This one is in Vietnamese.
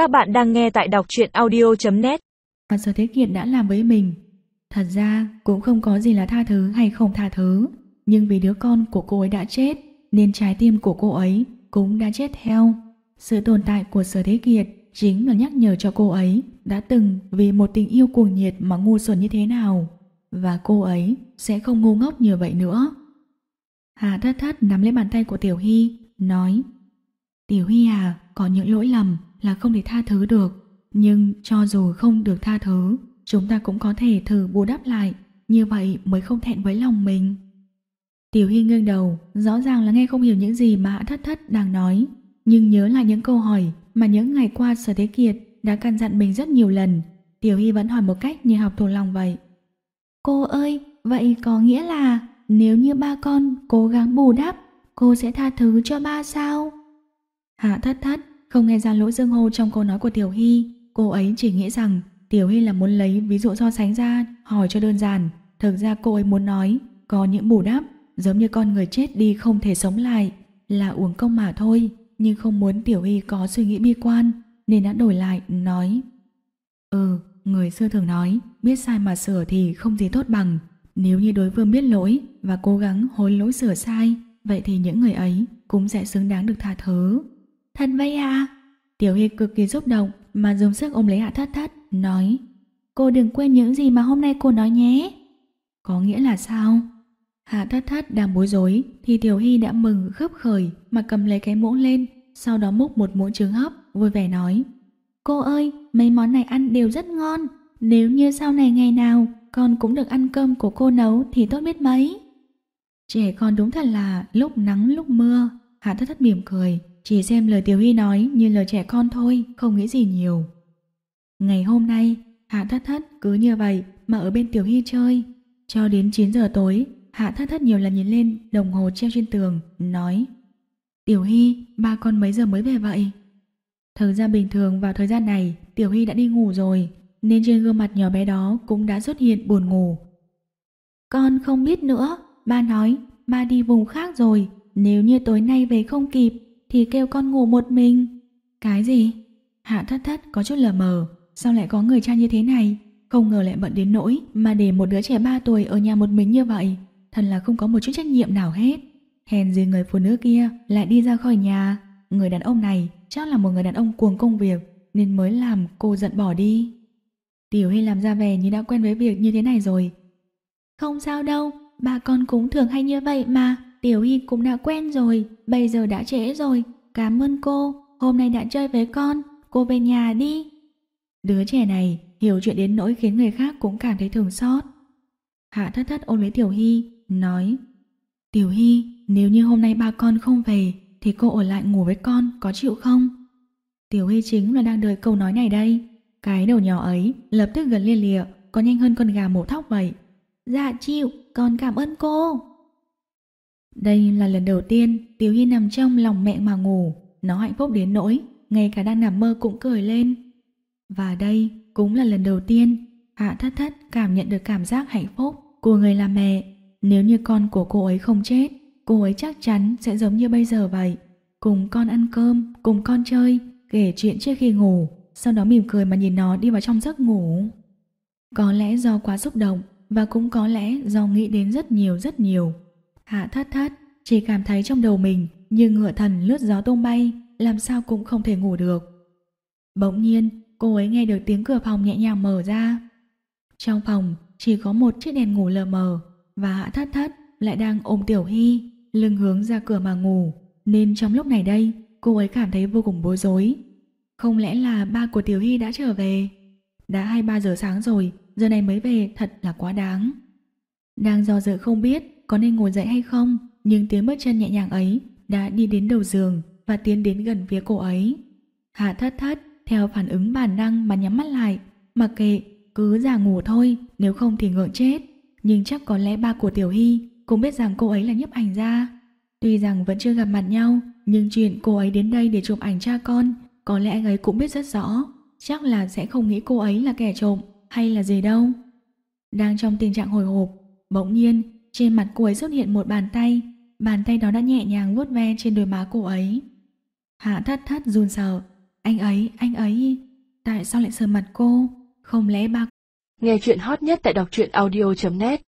Các bạn đang nghe tại đọc truyện audio.net Mà Sở Thế Kiệt đã làm với mình. Thật ra, cũng không có gì là tha thứ hay không tha thứ. Nhưng vì đứa con của cô ấy đã chết, Nên trái tim của cô ấy cũng đã chết theo. Sự tồn tại của Sở Thế Kiệt Chính là nhắc nhở cho cô ấy Đã từng vì một tình yêu cuồng nhiệt mà ngu xuẩn như thế nào. Và cô ấy sẽ không ngu ngốc như vậy nữa. Hà thất thất nắm lấy bàn tay của Tiểu Hy, Nói, Tiểu Hy à Có những lỗi lầm là không thể tha thứ được. Nhưng cho dù không được tha thứ Chúng ta cũng có thể thử bù đắp lại. Như vậy mới không thẹn với lòng mình. Tiểu Hy ngưng đầu Rõ ràng là nghe không hiểu những gì mà Hạ Thất Thất đang nói. Nhưng nhớ lại những câu hỏi Mà những ngày qua Sở Thế Kiệt Đã căn dặn mình rất nhiều lần Tiểu Hy vẫn hỏi một cách như học thuộc lòng vậy. Cô ơi Vậy có nghĩa là Nếu như ba con cố gắng bù đắp Cô sẽ tha thứ cho ba sao? Hạ Thất Thất không nghe ra lỗi dương hô trong câu nói của Tiểu Hy, cô ấy chỉ nghĩ rằng Tiểu Hy là muốn lấy ví dụ so sánh ra, hỏi cho đơn giản. Thực ra cô ấy muốn nói, có những bù đắp, giống như con người chết đi không thể sống lại, là uống công mà thôi, nhưng không muốn Tiểu Hy có suy nghĩ bi quan, nên đã đổi lại, nói. Ừ, người xưa thường nói, biết sai mà sửa thì không gì tốt bằng. Nếu như đối phương biết lỗi và cố gắng hối lỗi sửa sai, vậy thì những người ấy cũng sẽ xứng đáng được tha thứ. Thật vậy à? Tiểu Hy cực kỳ xúc động mà dùng sức ôm lấy Hạ Thất Thất, nói Cô đừng quên những gì mà hôm nay cô nói nhé. Có nghĩa là sao? Hạ Thất Thất đang bối rối thì Tiểu Hy đã mừng khấp khởi mà cầm lấy cái muỗng lên, sau đó múc một muỗng trứng hấp, vui vẻ nói Cô ơi, mấy món này ăn đều rất ngon. Nếu như sau này ngày nào con cũng được ăn cơm của cô nấu thì tốt biết mấy. Trẻ con đúng thật là lúc nắng lúc mưa. Hạ Thất Thất mỉm cười, chỉ xem lời Tiểu Hy nói như lời trẻ con thôi, không nghĩ gì nhiều. Ngày hôm nay, Hạ Thất Thất cứ như vậy mà ở bên Tiểu Hy chơi. Cho đến 9 giờ tối, Hạ Thất Thất nhiều lần nhìn lên đồng hồ treo trên tường, nói Tiểu Hy, ba con mấy giờ mới về vậy? Thực ra bình thường vào thời gian này, Tiểu Hy đã đi ngủ rồi, nên trên gương mặt nhỏ bé đó cũng đã xuất hiện buồn ngủ. Con không biết nữa, ba nói, ba đi vùng khác rồi, nếu như tối nay về không kịp, thì kêu con ngủ một mình. Cái gì? Hạ thất thất có chút lờ mờ, sao lại có người cha như thế này? Không ngờ lại bận đến nỗi mà để một đứa trẻ 3 tuổi ở nhà một mình như vậy, thật là không có một chút trách nhiệm nào hết. Hèn gì người phụ nữ kia lại đi ra khỏi nhà, người đàn ông này chắc là một người đàn ông cuồng công việc nên mới làm cô giận bỏ đi. Tiểu Hy làm ra vẻ như đã quen với việc như thế này rồi. Không sao đâu, bà con cũng thường hay như vậy mà. Tiểu Hy cũng đã quen rồi, bây giờ đã trễ rồi. Cảm ơn cô, hôm nay đã chơi với con, cô về nhà đi. Đứa trẻ này hiểu chuyện đến nỗi khiến người khác cũng cảm thấy thường xót. Hạ thất thất ôm lấy Tiểu Hy, nói Tiểu Hy, nếu như hôm nay ba con không về, thì cô ở lại ngủ với con, có chịu không? Tiểu Hy chính là đang đợi câu nói này đây. Cái đầu nhỏ ấy lập tức gần lia lịa, có nhanh hơn con gà mổ thóc vậy. Dạ chịu, con cảm ơn cô. Đây là lần đầu tiên Tiểu Hy nằm trong lòng mẹ mà ngủ, nó hạnh phúc đến nỗi, ngay cả đang nằm mơ cũng cười lên. Và đây cũng là lần đầu tiên Hạ Thất Thất cảm nhận được cảm giác hạnh phúc của người làm mẹ. Nếu như con của cô ấy không chết, cô ấy chắc chắn sẽ giống như bây giờ vậy. Cùng con ăn cơm, cùng con chơi, kể chuyện trước khi ngủ, sau đó mỉm cười mà nhìn nó đi vào trong giấc ngủ. Có lẽ do quá xúc động và cũng có lẽ do nghĩ đến rất nhiều rất nhiều. Hạ thất thất, chỉ cảm thấy trong đầu mình như ngựa thần lướt gió tung bay, làm sao cũng không thể ngủ được. Bỗng nhiên, cô ấy nghe được tiếng cửa phòng nhẹ nhàng mở ra. Trong phòng chỉ có một chiếc đèn ngủ lờ mờ và Hạ thất thất lại đang ôm Tiểu Hy, lưng hướng ra cửa mà ngủ, nên trong lúc này đây, cô ấy cảm thấy vô cùng bối rối. Không lẽ là ba của Tiểu Hy đã trở về? Đã 23 giờ sáng rồi, giờ này mới về thật là quá đáng. Đang do dự không biết có nên ngồi dậy hay không, nhưng tiếng bước chân nhẹ nhàng ấy đã đi đến đầu giường và tiến đến gần phía cô ấy. Hạ thất thất, theo phản ứng bản năng mà nhắm mắt lại, mặc kệ, cứ giả ngủ thôi, nếu không thì ngượng chết. Nhưng chắc có lẽ ba của Tiểu Hy cũng biết rằng cô ấy là nhiếp ảnh gia. Tuy rằng vẫn chưa gặp mặt nhau, nhưng chuyện cô ấy đến đây để chụp ảnh cha con, có lẽ anh ấy cũng biết rất rõ. Chắc là sẽ không nghĩ cô ấy là kẻ trộm hay là gì đâu. Đang trong tình trạng hồi hộp, bỗng nhiên trên mặt cô ấy xuất hiện một bàn tay, bàn tay đó đã nhẹ nhàng vuốt ve trên đôi má cô ấy. Hạ thất thất run sợ, Anh ấy, anh ấy, tại sao lại sờ mặt cô? Không lẽ ba... Nghe chuyện hot nhất tại đọc truyện audio.net